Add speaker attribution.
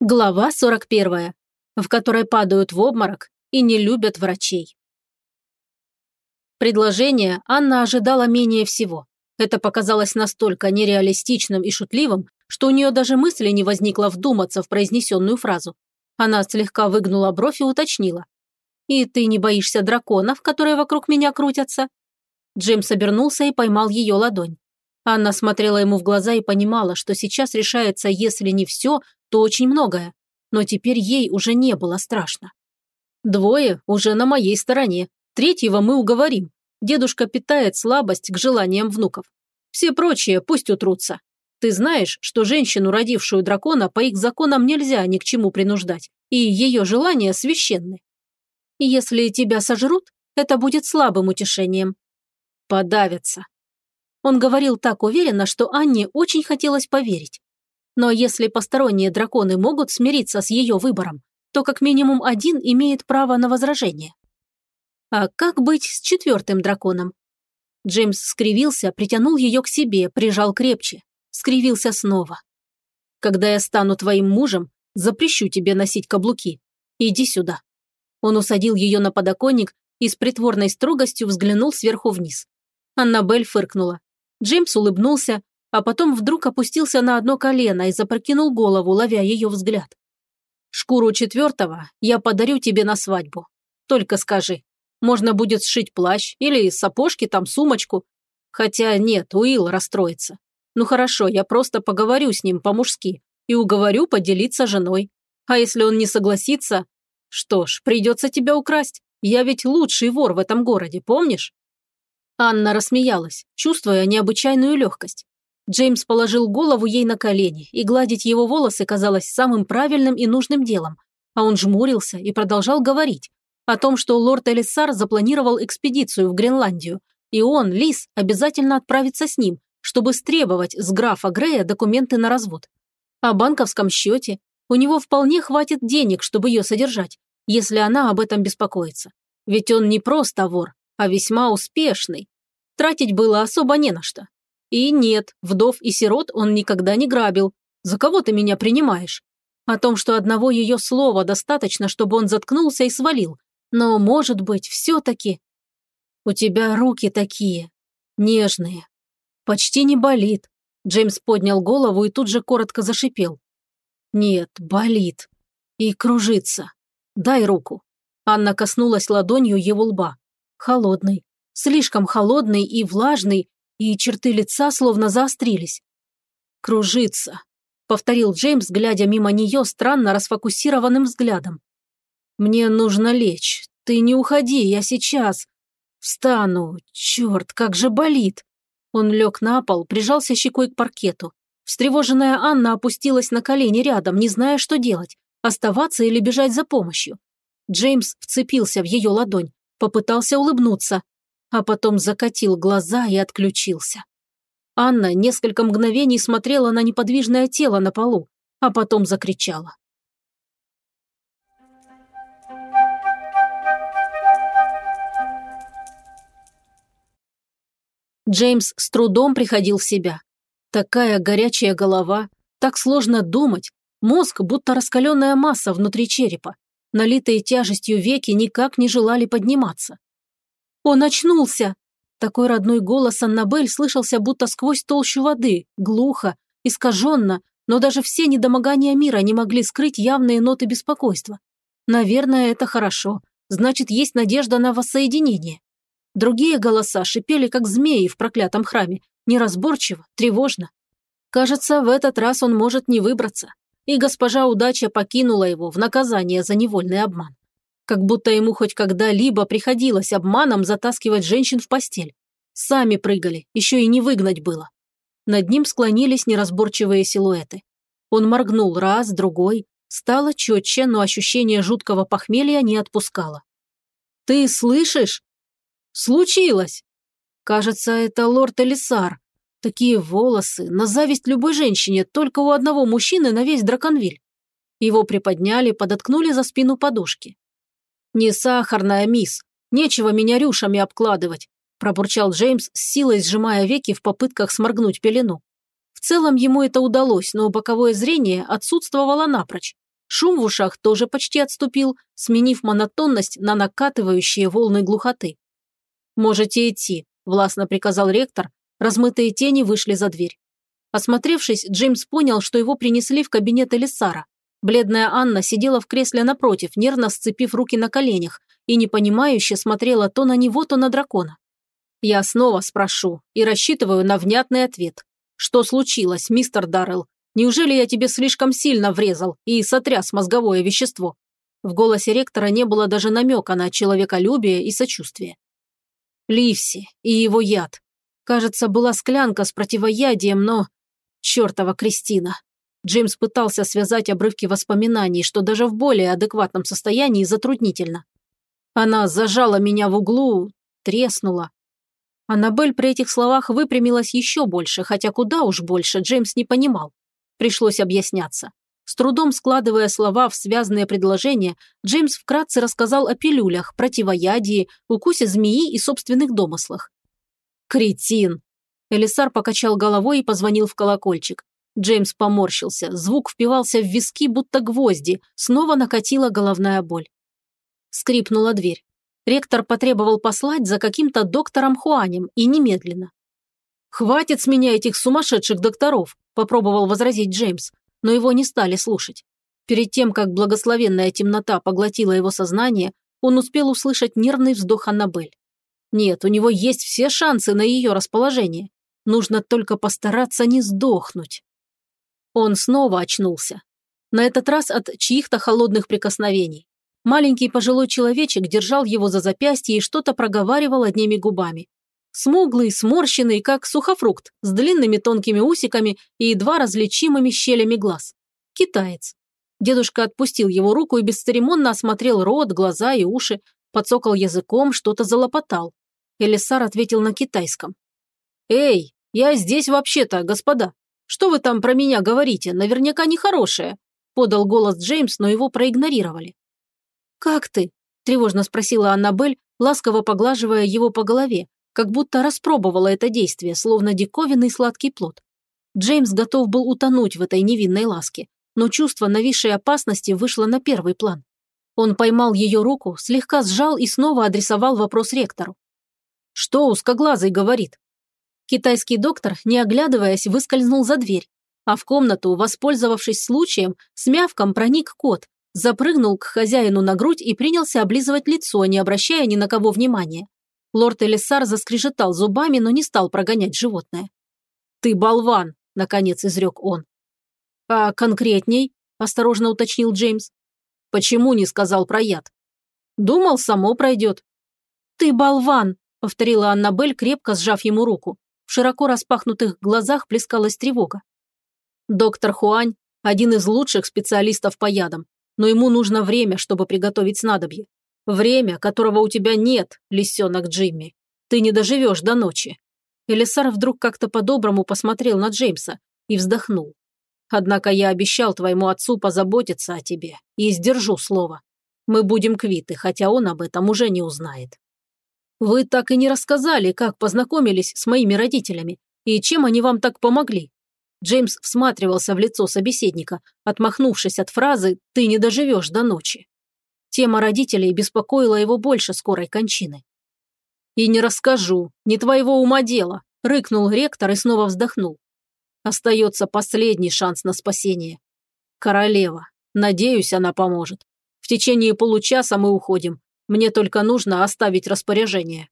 Speaker 1: Глава 41, в которой падают в обморок и не любят врачей. Предложение Анна ожидала менее всего. Это показалось настолько нереалистичным и шутливым, что у нее даже мысли не возникло вдуматься в произнесенную фразу. Она слегка выгнула бровь и уточнила. «И ты не боишься драконов, которые вокруг меня крутятся?» Джеймс обернулся и поймал ее ладонь. Анна смотрела ему в глаза и понимала, что сейчас решается, если не все, то очень многое. Но теперь ей уже не было страшно. Двое уже на моей стороне. Третьего мы уговорим. Дедушка питает слабость к желаниям внуков. Все прочие пусть утрутся. Ты знаешь, что женщину, родившую дракона, по их законам нельзя ни к чему принуждать, и ее желания священны. Если тебя сожрут, это будет слабым утешением. Подавятся. Он говорил так уверенно, что Анне очень хотелось поверить. Но если посторонние драконы могут смириться с ее выбором, то как минимум один имеет право на возражение. А как быть с четвертым драконом? Джеймс скривился, притянул ее к себе, прижал крепче. Скривился снова. «Когда я стану твоим мужем, запрещу тебе носить каблуки. Иди сюда». Он усадил ее на подоконник и с притворной строгостью взглянул сверху вниз. Аннабель фыркнула. Джеймс улыбнулся, а потом вдруг опустился на одно колено и запрокинул голову, ловя ее взгляд. «Шкуру четвертого я подарю тебе на свадьбу. Только скажи, можно будет сшить плащ или сапожки, там сумочку. Хотя нет, Уилл расстроится. Ну хорошо, я просто поговорю с ним по-мужски и уговорю поделиться женой. А если он не согласится? Что ж, придется тебя украсть. Я ведь лучший вор в этом городе, помнишь? Анна рассмеялась, чувствуя необычайную легкость. Джеймс положил голову ей на колени, и гладить его волосы казалось самым правильным и нужным делом. А он жмурился и продолжал говорить о том, что лорд Элиссар запланировал экспедицию в Гренландию, и он, Лис, обязательно отправится с ним, чтобы стребовать с графа Грея документы на развод. О банковском счете у него вполне хватит денег, чтобы ее содержать, если она об этом беспокоится. Ведь он не просто вор, а весьма успешный. Тратить было особо не на что. И нет, вдов и сирот он никогда не грабил. За кого ты меня принимаешь? О том, что одного ее слова достаточно, чтобы он заткнулся и свалил. Но, может быть, все-таки... У тебя руки такие, нежные. Почти не болит. Джеймс поднял голову и тут же коротко зашипел. Нет, болит. И кружится. Дай руку. Анна коснулась ладонью его лба. Холодный. Слишком холодный и влажный, и черты лица словно заострились. «Кружится», — повторил Джеймс, глядя мимо нее странно расфокусированным взглядом. «Мне нужно лечь. Ты не уходи, я сейчас. Встану. Черт, как же болит!» Он лег на пол, прижался щекой к паркету. Встревоженная Анна опустилась на колени рядом, не зная, что делать – оставаться или бежать за помощью. Джеймс вцепился в ее ладонь. Попытался улыбнуться, а потом закатил глаза и отключился. Анна несколько мгновений смотрела на неподвижное тело на полу, а потом закричала. Джеймс с трудом приходил в себя. Такая горячая голова, так сложно думать, мозг будто раскаленная масса внутри черепа. Налитые тяжестью веки никак не желали подниматься. «Он очнулся!» Такой родной голос Аннабель слышался будто сквозь толщу воды, глухо, искаженно, но даже все недомогания мира не могли скрыть явные ноты беспокойства. Наверное, это хорошо. Значит, есть надежда на воссоединение. Другие голоса шипели, как змеи в проклятом храме, неразборчиво, тревожно. Кажется, в этот раз он может не выбраться и госпожа удача покинула его в наказание за невольный обман. Как будто ему хоть когда-либо приходилось обманом затаскивать женщин в постель. Сами прыгали, еще и не выгнать было. Над ним склонились неразборчивые силуэты. Он моргнул раз, другой. Стало четче, но ощущение жуткого похмелья не отпускало. «Ты слышишь?» «Случилось!» Кажется, это лорд Элисар, Такие волосы, на зависть любой женщине, только у одного мужчины на весь драконвиль. Его приподняли, подоткнули за спину подушки. «Не сахарная, мисс, нечего меня рюшами обкладывать», пробурчал Джеймс, с силой сжимая веки в попытках сморгнуть пелену. В целом ему это удалось, но боковое зрение отсутствовало напрочь. Шум в ушах тоже почти отступил, сменив монотонность на накатывающие волны глухоты. «Можете идти», – властно приказал ректор. Размытые тени вышли за дверь. Осмотревшись, Джеймс понял, что его принесли в кабинет Элисара. Бледная Анна сидела в кресле напротив, нервно сцепив руки на коленях, и непонимающе смотрела то на него, то на дракона. «Я снова спрошу и рассчитываю на внятный ответ. Что случилось, мистер Даррелл? Неужели я тебе слишком сильно врезал и сотряс мозговое вещество?» В голосе ректора не было даже намека на человеколюбие и сочувствие. Ливси и его яд. Кажется, была склянка с противоядием, но... Чертова Кристина. Джеймс пытался связать обрывки воспоминаний, что даже в более адекватном состоянии затруднительно. Она зажала меня в углу, треснула. Аннабель при этих словах выпрямилась еще больше, хотя куда уж больше Джеймс не понимал. Пришлось объясняться. С трудом складывая слова в связанные предложения, Джеймс вкратце рассказал о пилюлях, противоядии, укусе змеи и собственных домыслах. «Кретин!» Элисар покачал головой и позвонил в колокольчик. Джеймс поморщился, звук впивался в виски, будто гвозди, снова накатила головная боль. Скрипнула дверь. Ректор потребовал послать за каким-то доктором Хуанем и немедленно. «Хватит с меня этих сумасшедших докторов», – попробовал возразить Джеймс, но его не стали слушать. Перед тем, как благословенная темнота поглотила его сознание, он успел услышать нервный вздох Аннабель. Нет, у него есть все шансы на ее расположение. Нужно только постараться не сдохнуть. Он снова очнулся. На этот раз от чьих-то холодных прикосновений. Маленький пожилой человечек держал его за запястье и что-то проговаривал одними губами. Смуглый, сморщенный, как сухофрукт, с длинными тонкими усиками и едва различимыми щелями глаз. Китаец. Дедушка отпустил его руку и бесцеремонно осмотрел рот, глаза и уши, подсокал языком, что-то залопотал. Элисар ответил на китайском. «Эй, я здесь вообще-то, господа. Что вы там про меня говорите? Наверняка нехорошее», подал голос Джеймс, но его проигнорировали. «Как ты?» – тревожно спросила Аннабель, ласково поглаживая его по голове, как будто распробовала это действие, словно диковинный сладкий плод. Джеймс готов был утонуть в этой невинной ласке, но чувство нависшей опасности вышло на первый план. Он поймал ее руку, слегка сжал и снова адресовал вопрос ректору. «Что узкоглазый говорит?» Китайский доктор, не оглядываясь, выскользнул за дверь, а в комнату, воспользовавшись случаем, с мявком проник кот, запрыгнул к хозяину на грудь и принялся облизывать лицо, не обращая ни на кого внимания. Лорд Элисар заскрежетал зубами, но не стал прогонять животное. «Ты болван!» – наконец изрек он. «А конкретней?» – осторожно уточнил Джеймс. «Почему не сказал про яд?» «Думал, само пройдет». «Ты болван!» – повторила Аннабель, крепко сжав ему руку. В широко распахнутых глазах плескалась тревога. Доктор Хуань – один из лучших специалистов по ядам, но ему нужно время, чтобы приготовить снадобье. Время, которого у тебя нет, лисенок Джимми. Ты не доживешь до ночи». Элисар вдруг как-то по-доброму посмотрел на Джеймса и вздохнул. «Однако я обещал твоему отцу позаботиться о тебе и сдержу слово. Мы будем квиты, хотя он об этом уже не узнает». «Вы так и не рассказали, как познакомились с моими родителями и чем они вам так помогли». Джеймс всматривался в лицо собеседника, отмахнувшись от фразы «ты не доживешь до ночи». Тема родителей беспокоила его больше скорой кончины. «И не расскажу, не твоего ума дело», – рыкнул ректор и снова вздохнул. «Остается последний шанс на спасение. Королева. Надеюсь, она поможет. В течение получаса мы уходим. Мне только нужно оставить распоряжение».